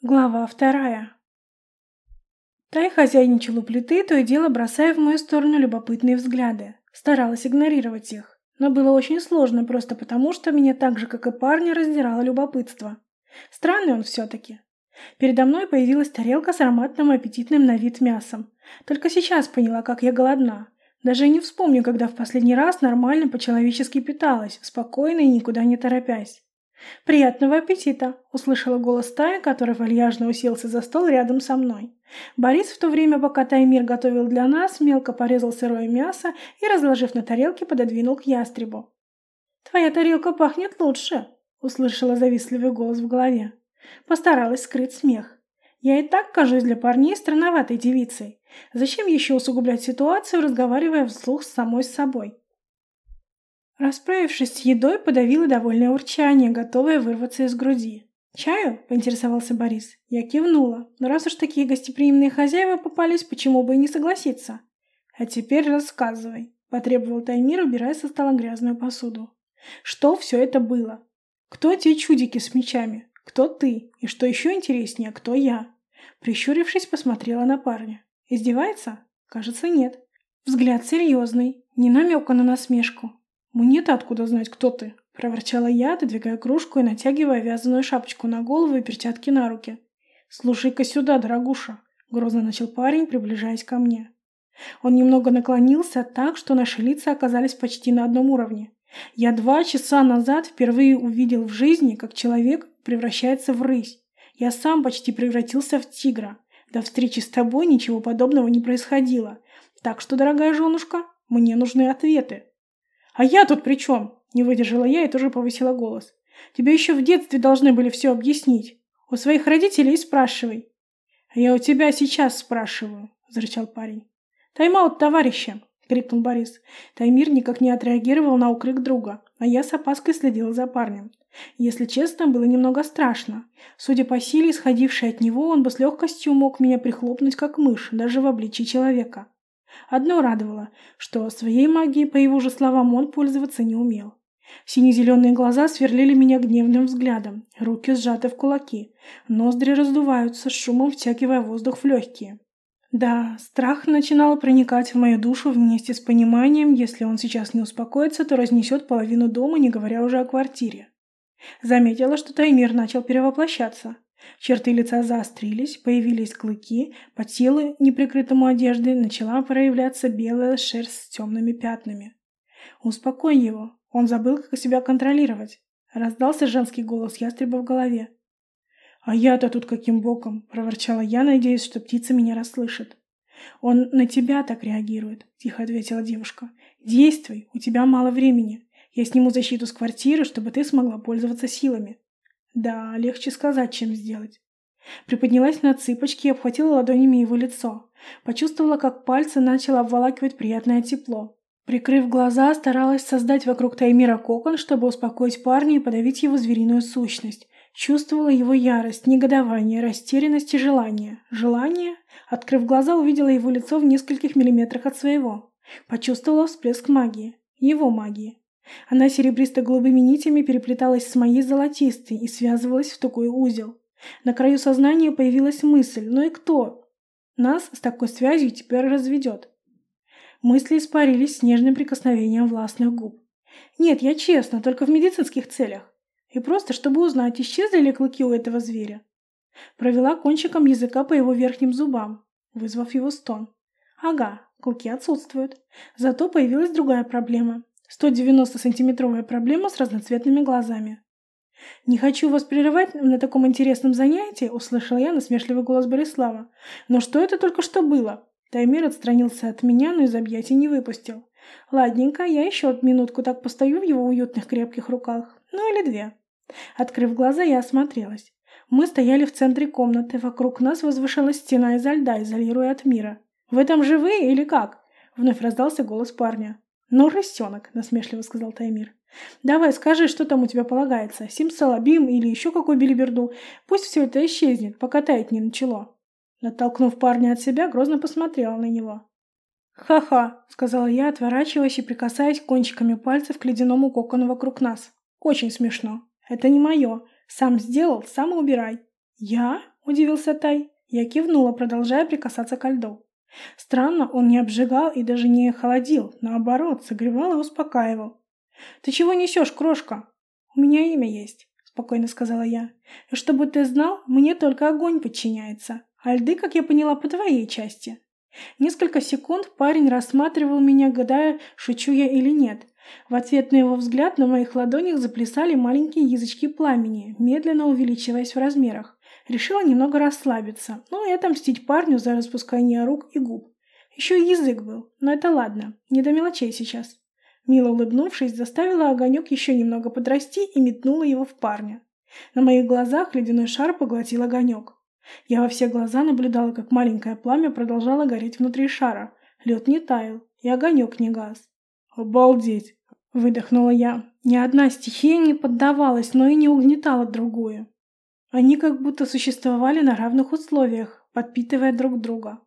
Глава вторая. Тай хозяйничал у плиты, то и дело бросая в мою сторону любопытные взгляды. Старалась игнорировать их. Но было очень сложно просто потому, что меня так же, как и парня, раздирало любопытство. Странный он все-таки. Передо мной появилась тарелка с ароматным и аппетитным на вид мясом. Только сейчас поняла, как я голодна. Даже не вспомню, когда в последний раз нормально по-человечески питалась, спокойно и никуда не торопясь. «Приятного аппетита!» – услышала голос Тая, который вальяжно уселся за стол рядом со мной. Борис в то время, пока Таймир готовил для нас, мелко порезал сырое мясо и, разложив на тарелке, пододвинул к ястребу. «Твоя тарелка пахнет лучше!» – услышала завистливый голос в голове. Постаралась скрыть смех. «Я и так кажусь для парней странноватой девицей. Зачем еще усугублять ситуацию, разговаривая вслух с самой собой?» Расправившись с едой, подавила довольное урчание, готовое вырваться из груди. «Чаю?» – поинтересовался Борис. Я кивнула. Но раз уж такие гостеприимные хозяева попались, почему бы и не согласиться? «А теперь рассказывай», – потребовал Таймир, убирая со стола грязную посуду. «Что все это было? Кто те чудики с мечами? Кто ты? И что еще интереснее, кто я?» Прищурившись, посмотрела на парня. «Издевается? Кажется, нет. Взгляд серьезный, не намека на насмешку. «Мне-то откуда знать, кто ты?» – проворчала я, отодвигая кружку и натягивая вязаную шапочку на голову и перчатки на руки. «Слушай-ка сюда, дорогуша!» – грозно начал парень, приближаясь ко мне. Он немного наклонился так, что наши лица оказались почти на одном уровне. Я два часа назад впервые увидел в жизни, как человек превращается в рысь. Я сам почти превратился в тигра. До встречи с тобой ничего подобного не происходило. Так что, дорогая женушка, мне нужны ответы. «А я тут при чем?» – не выдержала я и тоже повысила голос. «Тебе еще в детстве должны были все объяснить. У своих родителей спрашивай». «А я у тебя сейчас спрашиваю», – зарычал парень. «Тайм-аут, товарища!» – крикнул Борис. Таймир никак не отреагировал на укрик друга, а я с опаской следила за парнем. Если честно, было немного страшно. Судя по силе, исходившей от него, он бы с легкостью мог меня прихлопнуть, как мышь, даже в обличии человека. Одно радовало, что своей магией, по его же словам, он пользоваться не умел. Сине-зеленые глаза сверлили меня гневным взглядом, руки сжаты в кулаки, ноздри раздуваются, шумом втягивая воздух в легкие. Да, страх начинал проникать в мою душу вместе с пониманием, если он сейчас не успокоится, то разнесет половину дома, не говоря уже о квартире. Заметила, что Таймир начал перевоплощаться. Черты лица заострились, появились клыки, по телу, неприкрытому одеждой, начала проявляться белая шерсть с темными пятнами. «Успокой его, он забыл, как себя контролировать», — раздался женский голос ястреба в голове. «А я-то тут каким боком?» — проворчала я, надеясь, что птица меня расслышит. «Он на тебя так реагирует», — тихо ответила девушка. «Действуй, у тебя мало времени. Я сниму защиту с квартиры, чтобы ты смогла пользоваться силами». Да, легче сказать, чем сделать. Приподнялась на цыпочки и обхватила ладонями его лицо. Почувствовала, как пальцы начали обволакивать приятное тепло. Прикрыв глаза, старалась создать вокруг Таймира кокон, чтобы успокоить парня и подавить его звериную сущность. Чувствовала его ярость, негодование, растерянность и желание. Желание? Открыв глаза, увидела его лицо в нескольких миллиметрах от своего. Почувствовала всплеск магии. Его магии. Она серебристо-голубыми нитями переплеталась с моей золотистой и связывалась в такой узел. На краю сознания появилась мысль «Ну и кто?» Нас с такой связью теперь разведет. Мысли испарились с нежным прикосновением властных губ. Нет, я честно, только в медицинских целях. И просто, чтобы узнать, исчезли ли клыки у этого зверя. Провела кончиком языка по его верхним зубам, вызвав его стон. Ага, клыки отсутствуют. Зато появилась другая проблема. 190-сантиметровая проблема с разноцветными глазами. «Не хочу вас прерывать на таком интересном занятии», — услышала я насмешливый голос Борислава. «Но что это только что было?» Таймир отстранился от меня, но из объятий не выпустил. «Ладненько, я еще минутку так постою в его уютных крепких руках. Ну или две». Открыв глаза, я осмотрелась. Мы стояли в центре комнаты, вокруг нас возвышалась стена изо льда, изолируя от мира. «Вы там живы или как?» — вновь раздался голос парня. «Ну, растенок», — насмешливо сказал Таймир. «Давай, скажи, что там у тебя полагается, симсалабим или еще какой билиберду. Пусть все это исчезнет, пока таять не начало». Оттолкнув парня от себя, грозно посмотрела на него. «Ха-ха», — сказала я, отворачиваясь и прикасаясь кончиками пальцев к ледяному кокону вокруг нас. «Очень смешно. Это не мое. Сам сделал, сам и убирай». «Я?» – удивился Тай. Я кивнула, продолжая прикасаться ко льду. Странно, он не обжигал и даже не холодил, наоборот, согревал и успокаивал. «Ты чего несешь, крошка?» «У меня имя есть», – спокойно сказала я. «И чтобы ты знал, мне только огонь подчиняется, а льды, как я поняла, по твоей части». Несколько секунд парень рассматривал меня, гадая, шучу я или нет. В ответ на его взгляд на моих ладонях заплясали маленькие язычки пламени, медленно увеличиваясь в размерах. Решила немного расслабиться, ну и отомстить парню за распускание рук и губ. Еще и язык был, но это ладно, не до мелочей сейчас. Мило улыбнувшись, заставила огонек еще немного подрасти и метнула его в парня. На моих глазах ледяной шар поглотил огонек. Я во все глаза наблюдала, как маленькое пламя продолжало гореть внутри шара. Лед не таял, и огонек не газ. «Обалдеть!» – выдохнула я. Ни одна стихия не поддавалась, но и не угнетала другую. Они как будто существовали на равных условиях, подпитывая друг друга.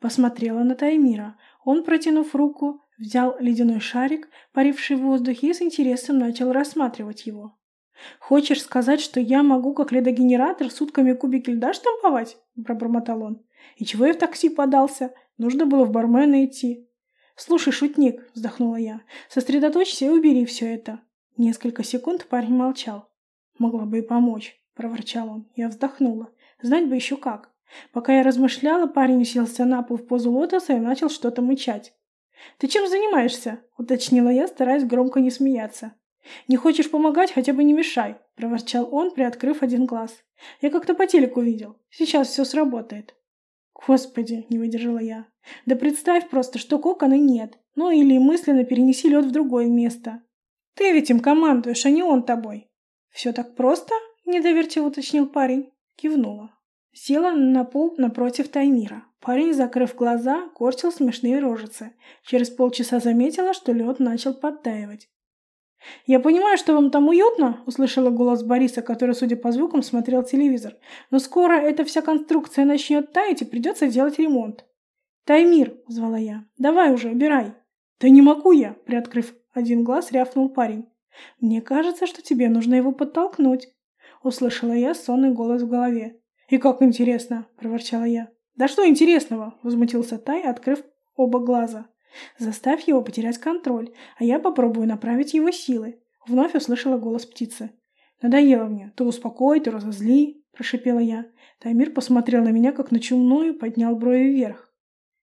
Посмотрела на Таймира. Он, протянув руку, взял ледяной шарик, паривший в воздухе, и с интересом начал рассматривать его. «Хочешь сказать, что я могу, как ледогенератор, сутками кубики льда штамповать?» – пробормотал он. «И чего я в такси подался? Нужно было в бармена идти». «Слушай, шутник», – вздохнула я, – «сосредоточься и убери все это». Несколько секунд парень молчал. «Могла бы и помочь» проворчал он. Я вздохнула. Знать бы еще как. Пока я размышляла, парень уселся на пол в позу лотоса и начал что-то мычать. «Ты чем занимаешься?» – уточнила я, стараясь громко не смеяться. «Не хочешь помогать, хотя бы не мешай», – проворчал он, приоткрыв один глаз. «Я как-то по телеку видел. Сейчас все сработает». «Господи!» – не выдержала я. «Да представь просто, что кокона нет. Ну или мысленно перенеси лед в другое место. Ты ведь им командуешь, а не он тобой». «Все так просто?» Недоверчиво уточнил парень. Кивнула. Села на пол напротив Таймира. Парень, закрыв глаза, корчил смешные рожицы. Через полчаса заметила, что лед начал подтаивать. «Я понимаю, что вам там уютно», — услышала голос Бориса, который, судя по звукам, смотрел телевизор. «Но скоро эта вся конструкция начнет таять, и придется делать ремонт». «Таймир», — звала я, — «давай уже, убирай». «Да не могу я», — приоткрыв один глаз, рявкнул парень. «Мне кажется, что тебе нужно его подтолкнуть». — услышала я сонный голос в голове. «И как интересно!» — проворчала я. «Да что интересного?» — возмутился Тай, открыв оба глаза. «Заставь его потерять контроль, а я попробую направить его силы», — вновь услышала голос птицы. «Надоело мне. То успокой, то разозли», — прошипела я. Таймир посмотрел на меня, как на чумную, поднял брови вверх.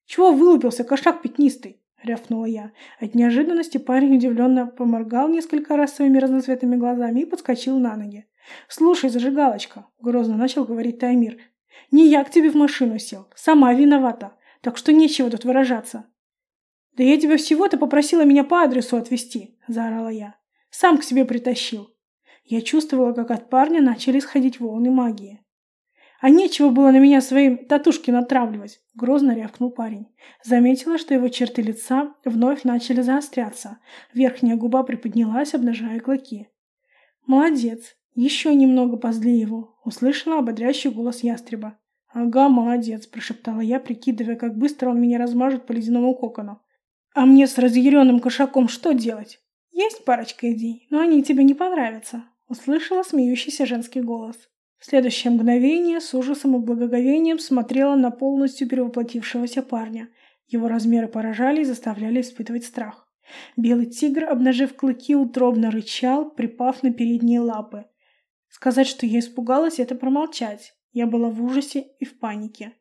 «Чего вылупился, кошак пятнистый?» — рявкнула я. От неожиданности парень удивленно поморгал несколько раз своими разноцветными глазами и подскочил на ноги. «Слушай, зажигалочка», — грозно начал говорить Таймир, — «не я к тебе в машину сел, сама виновата, так что нечего тут выражаться». «Да я тебя всего-то попросила меня по адресу отвезти», — заорала я. «Сам к себе притащил». Я чувствовала, как от парня начали сходить волны магии. «А нечего было на меня свои татушки натравливать», — грозно рявкнул парень. Заметила, что его черты лица вновь начали заостряться. Верхняя губа приподнялась, обнажая клыки. «Молодец. «Еще немного позли его», — услышала ободряющий голос ястреба. «Ага, молодец», — прошептала я, прикидывая, как быстро он меня размажет по ледяному кокону. «А мне с разъяренным кошаком что делать?» «Есть парочка идей, но они тебе не понравятся», — услышала смеющийся женский голос. В следующее мгновение с ужасом и благоговением смотрела на полностью перевоплотившегося парня. Его размеры поражали и заставляли испытывать страх. Белый тигр, обнажив клыки, утробно рычал, припав на передние лапы. Сказать, что я испугалась, это промолчать. Я была в ужасе и в панике.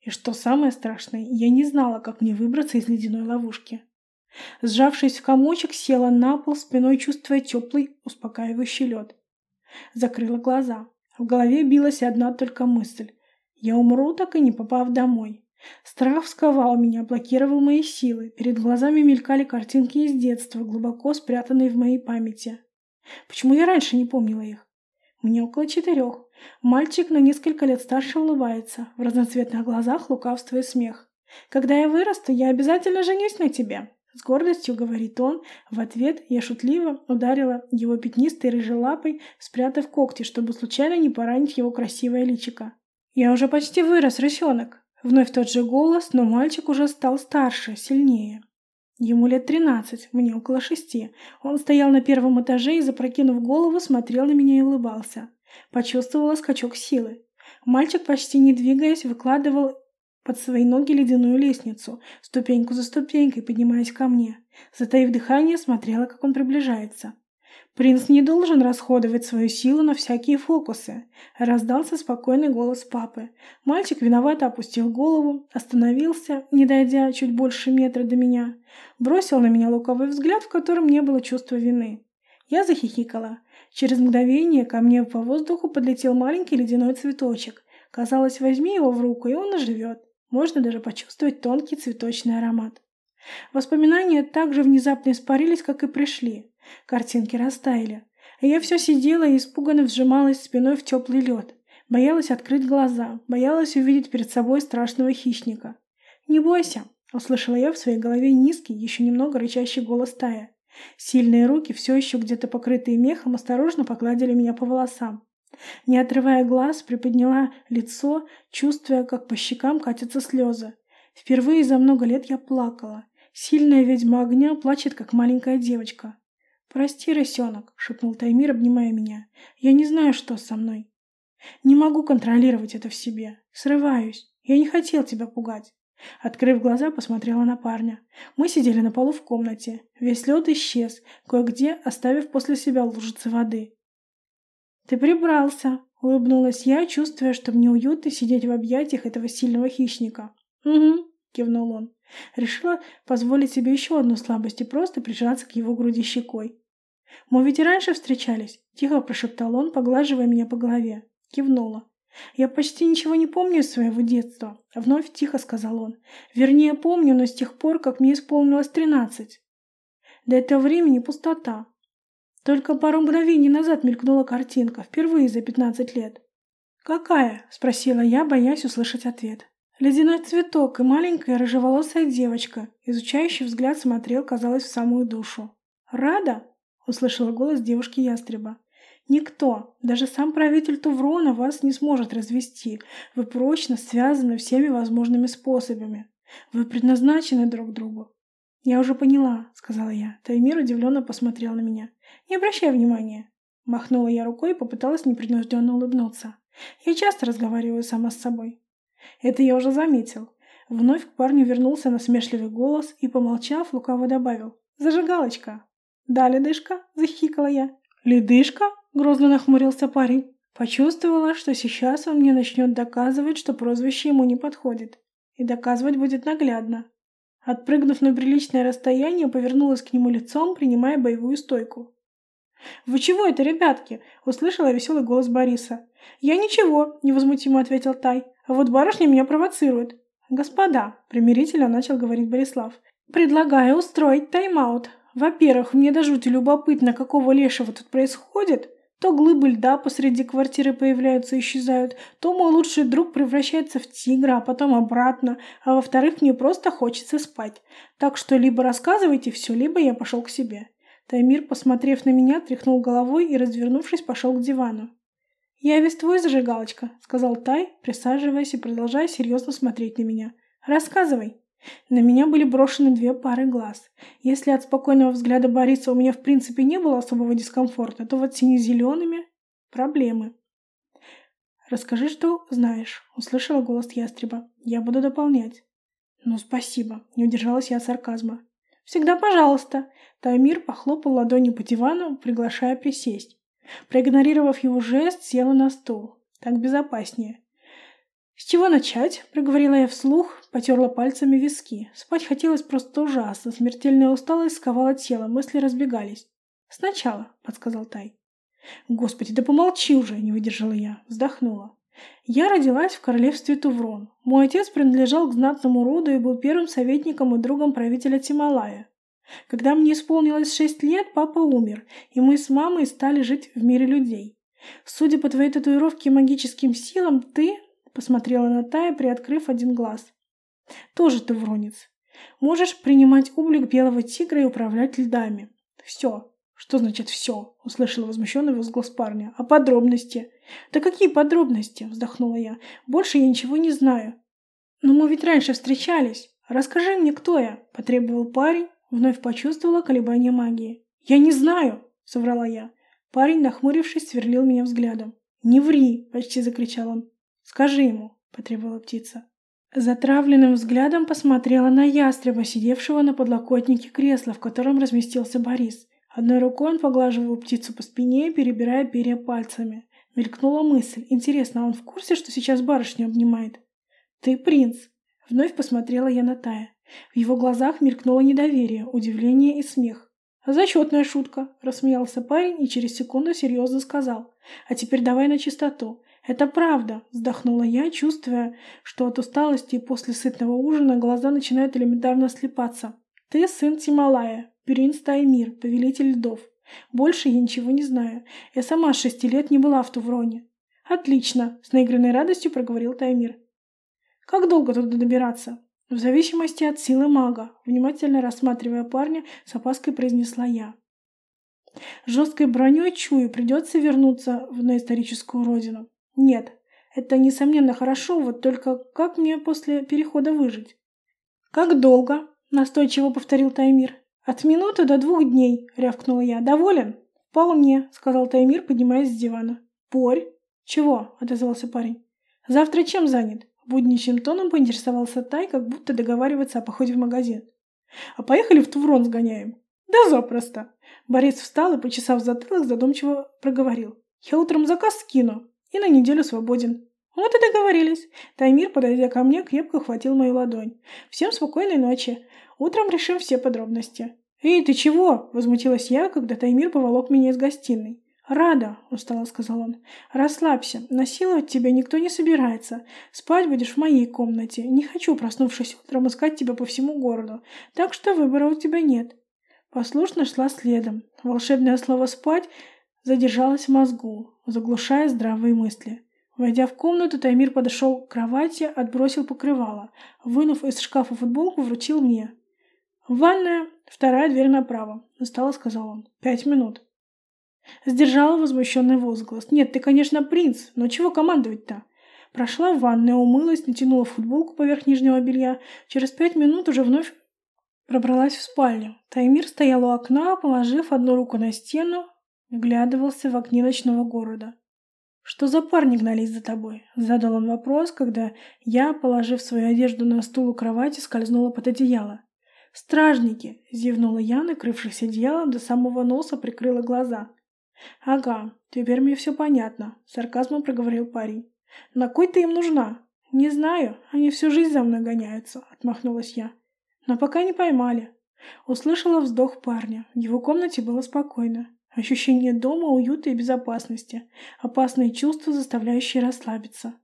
И что самое страшное, я не знала, как мне выбраться из ледяной ловушки. Сжавшись в комочек, села на пол, спиной чувствуя теплый, успокаивающий лед. Закрыла глаза. В голове билась одна только мысль. Я умру, так и не попав домой. Страх сковал меня, блокировал мои силы. Перед глазами мелькали картинки из детства, глубоко спрятанные в моей памяти. Почему я раньше не помнила их? Мне около четырех. Мальчик на несколько лет старше улыбается. В разноцветных глазах лукавство и смех. «Когда я вырасту, я обязательно женюсь на тебе», — с гордостью говорит он. В ответ я шутливо ударила его пятнистой рыжей лапой, спрятав когти, чтобы случайно не поранить его красивое личико. «Я уже почти вырос, рысенок». Вновь тот же голос, но мальчик уже стал старше, сильнее. Ему лет тринадцать, мне около шести. Он стоял на первом этаже и, запрокинув голову, смотрел на меня и улыбался. Почувствовала скачок силы. Мальчик, почти не двигаясь, выкладывал под свои ноги ледяную лестницу, ступеньку за ступенькой, поднимаясь ко мне. Затаив дыхание, смотрела, как он приближается. «Принц не должен расходовать свою силу на всякие фокусы», — раздался спокойный голос папы. Мальчик виновато опустил голову, остановился, не дойдя чуть больше метра до меня, бросил на меня луковый взгляд, в котором не было чувства вины. Я захихикала. Через мгновение ко мне по воздуху подлетел маленький ледяной цветочек. Казалось, возьми его в руку, и он оживет. Можно даже почувствовать тонкий цветочный аромат. Воспоминания так же внезапно испарились, как и пришли. Картинки растаяли. А я все сидела и испуганно вжималась спиной в теплый лед. Боялась открыть глаза, боялась увидеть перед собой страшного хищника. «Не бойся!» — услышала я в своей голове низкий, еще немного рычащий голос Тая. Сильные руки, все еще где-то покрытые мехом, осторожно погладили меня по волосам. Не отрывая глаз, приподняла лицо, чувствуя, как по щекам катятся слезы. Впервые за много лет я плакала. Сильная ведьма огня плачет, как маленькая девочка. «Прости, рысенок», — шепнул Таймир, обнимая меня. «Я не знаю, что со мной. Не могу контролировать это в себе. Срываюсь. Я не хотел тебя пугать». Открыв глаза, посмотрела на парня. Мы сидели на полу в комнате. Весь лед исчез, кое-где оставив после себя лужицы воды. «Ты прибрался», — улыбнулась я, чувствуя, что мне уютно сидеть в объятиях этого сильного хищника. «Угу», — кивнул он. Решила позволить себе еще одну слабость и просто прижаться к его груди щекой. «Мы ведь и раньше встречались», — тихо прошептал он, поглаживая меня по голове. Кивнула. «Я почти ничего не помню из своего детства», — вновь тихо сказал он. «Вернее, помню, но с тех пор, как мне исполнилось тринадцать. До этого времени пустота. Только пару мгновений назад мелькнула картинка, впервые за пятнадцать лет». «Какая?» — спросила я, боясь услышать ответ. Ледяной цветок и маленькая рыжеволосая девочка, изучающий взгляд смотрел, казалось, в самую душу. «Рада?» — услышала голос девушки-ястреба. «Никто, даже сам правитель Туврона вас не сможет развести. Вы прочно связаны всеми возможными способами. Вы предназначены друг другу». «Я уже поняла», — сказала я. Таймир удивленно посмотрел на меня. «Не обращай внимания». Махнула я рукой и попыталась непринужденно улыбнуться. «Я часто разговариваю сама с собой». Это я уже заметил. Вновь к парню вернулся насмешливый голос и, помолчав, лукаво добавил. «Зажигалочка!» «Да, ледышка!» – захихикала я. «Ледышка?» – грозно нахмурился парень. Почувствовала, что сейчас он мне начнет доказывать, что прозвище ему не подходит. И доказывать будет наглядно. Отпрыгнув на приличное расстояние, повернулась к нему лицом, принимая боевую стойку. «Вы чего это, ребятки?» – услышала веселый голос Бориса. «Я ничего», – невозмутимо ответил Тай. «А вот барышня меня провоцирует». «Господа», – примирительно начал говорить Борислав, – «предлагаю устроить тайм-аут. Во-первых, мне до жути любопытно, какого лешего тут происходит. То глыбы льда посреди квартиры появляются и исчезают, то мой лучший друг превращается в тигра, а потом обратно. А во-вторых, мне просто хочется спать. Так что либо рассказывайте все, либо я пошел к себе». Таймир, посмотрев на меня, тряхнул головой и, развернувшись, пошел к дивану. «Я весь твой зажигалочка», — сказал Тай, присаживаясь и продолжая серьезно смотреть на меня. «Рассказывай». На меня были брошены две пары глаз. Если от спокойного взгляда Бориса у меня в принципе не было особого дискомфорта, то вот сине-зелеными — проблемы. «Расскажи, что знаешь», — услышала голос ястреба. «Я буду дополнять». «Ну, спасибо», — не удержалась я от сарказма. «Всегда пожалуйста!» Таймир похлопал ладонью по дивану, приглашая присесть. Проигнорировав его жест, села на стул. Так безопаснее. «С чего начать?» — проговорила я вслух, потерла пальцами виски. Спать хотелось просто ужасно, смертельная усталость сковала тело, мысли разбегались. «Сначала», — подсказал Тай. «Господи, да помолчи уже!» — не выдержала я. Вздохнула. Я родилась в королевстве Туврон. Мой отец принадлежал к знатному роду и был первым советником и другом правителя Тималая. Когда мне исполнилось шесть лет, папа умер, и мы с мамой стали жить в мире людей. Судя по твоей татуировке и магическим силам, ты, посмотрела на Тая, приоткрыв один глаз. Тоже ты вронец. Можешь принимать облик белого тигра и управлять льдами. Все. Что значит все? Услышала возмущенный возглас парня. А подробности? Да какие подробности? Вздохнула я. Больше я ничего не знаю. Но мы ведь раньше встречались. Расскажи мне, кто я? Потребовал парень, Вновь почувствовала колебание магии. «Я не знаю!» — соврала я. Парень, нахмурившись, сверлил меня взглядом. «Не ври!» – почти закричал он. «Скажи ему!» – потребовала птица. Затравленным взглядом посмотрела на ястреба, сидевшего на подлокотнике кресла, в котором разместился Борис. Одной рукой он поглаживал птицу по спине, перебирая перья пальцами. Мелькнула мысль. Интересно, а он в курсе, что сейчас барышню обнимает? «Ты принц!» Вновь посмотрела я на Тая. В его глазах мелькнуло недоверие, удивление и смех. «Зачетная шутка», – рассмеялся парень и через секунду серьезно сказал. «А теперь давай на чистоту. Это правда», – вздохнула я, чувствуя, что от усталости и после сытного ужина глаза начинают элементарно слепаться. «Ты сын Тималая, принц Таймир, повелитель льдов. Больше я ничего не знаю. Я сама с шести лет не была в Тувроне». «Отлично», – с наигранной радостью проговорил Таймир. «Как долго туда добираться?» В зависимости от силы мага, внимательно рассматривая парня, с опаской произнесла я. Жесткой броней чую, придется вернуться на историческую родину. Нет, это, несомненно, хорошо, вот только как мне после перехода выжить? Как долго? Настойчиво повторил Таймир. От минуты до двух дней, рявкнула я. Доволен? Вполне, сказал Таймир, поднимаясь с дивана. Порь. Чего? отозвался парень. Завтра чем занят? Будничным тоном поинтересовался Тай, как будто договариваться о походе в магазин. «А поехали в Туврон сгоняем?» «Да запросто!» Борис встал и, почесав затылок, задумчиво проговорил. «Я утром заказ скину и на неделю свободен». «Вот и договорились». Таймир, подойдя ко мне, крепко хватил мою ладонь. «Всем спокойной ночи. Утром решим все подробности». «Эй, ты чего?» – возмутилась я, когда Таймир поволок меня из гостиной. «Рада», — устало сказал он. «Расслабься. Насиловать тебя никто не собирается. Спать будешь в моей комнате. Не хочу, проснувшись утром, искать тебя по всему городу. Так что выбора у тебя нет». Послушно шла следом. Волшебное слово «спать» задержалось в мозгу, заглушая здравые мысли. Войдя в комнату, Таймир подошел к кровати, отбросил покрывало. Вынув из шкафа футболку, вручил мне. «Ванная, вторая дверь направо», — устало сказал он. «Пять минут». Сдержала возмущенный возглас. «Нет, ты, конечно, принц, но чего командовать-то?» Прошла в ванную, умылась, натянула футболку поверх нижнего белья. Через пять минут уже вновь пробралась в спальню. Таймир стоял у окна, положив одну руку на стену, вглядывался в окне ночного города. «Что за парни гнались за тобой?» — задал он вопрос, когда я, положив свою одежду на стул у кровати, скользнула под одеяло. «Стражники!» — зевнула я, накрывшись одеялом, до самого носа прикрыла глаза. «Ага, теперь мне все понятно», — сарказмом проговорил парень. «На кой ты им нужна?» «Не знаю, они всю жизнь за мной гоняются», — отмахнулась я. «Но пока не поймали». Услышала вздох парня. В его комнате было спокойно. Ощущение дома, уюта и безопасности. Опасные чувства, заставляющие расслабиться.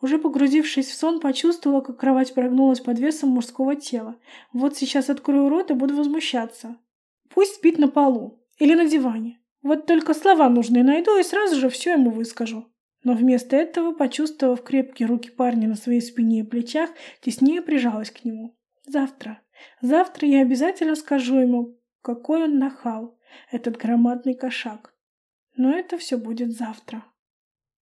Уже погрузившись в сон, почувствовала, как кровать прогнулась под весом мужского тела. Вот сейчас открою рот и буду возмущаться. Пусть спит на полу или на диване. Вот только слова нужные найду и сразу же все ему выскажу. Но вместо этого, почувствовав крепкие руки парня на своей спине и плечах, теснее прижалась к нему. Завтра. Завтра я обязательно скажу ему, какой он нахал, этот громадный кошак. Но это все будет завтра.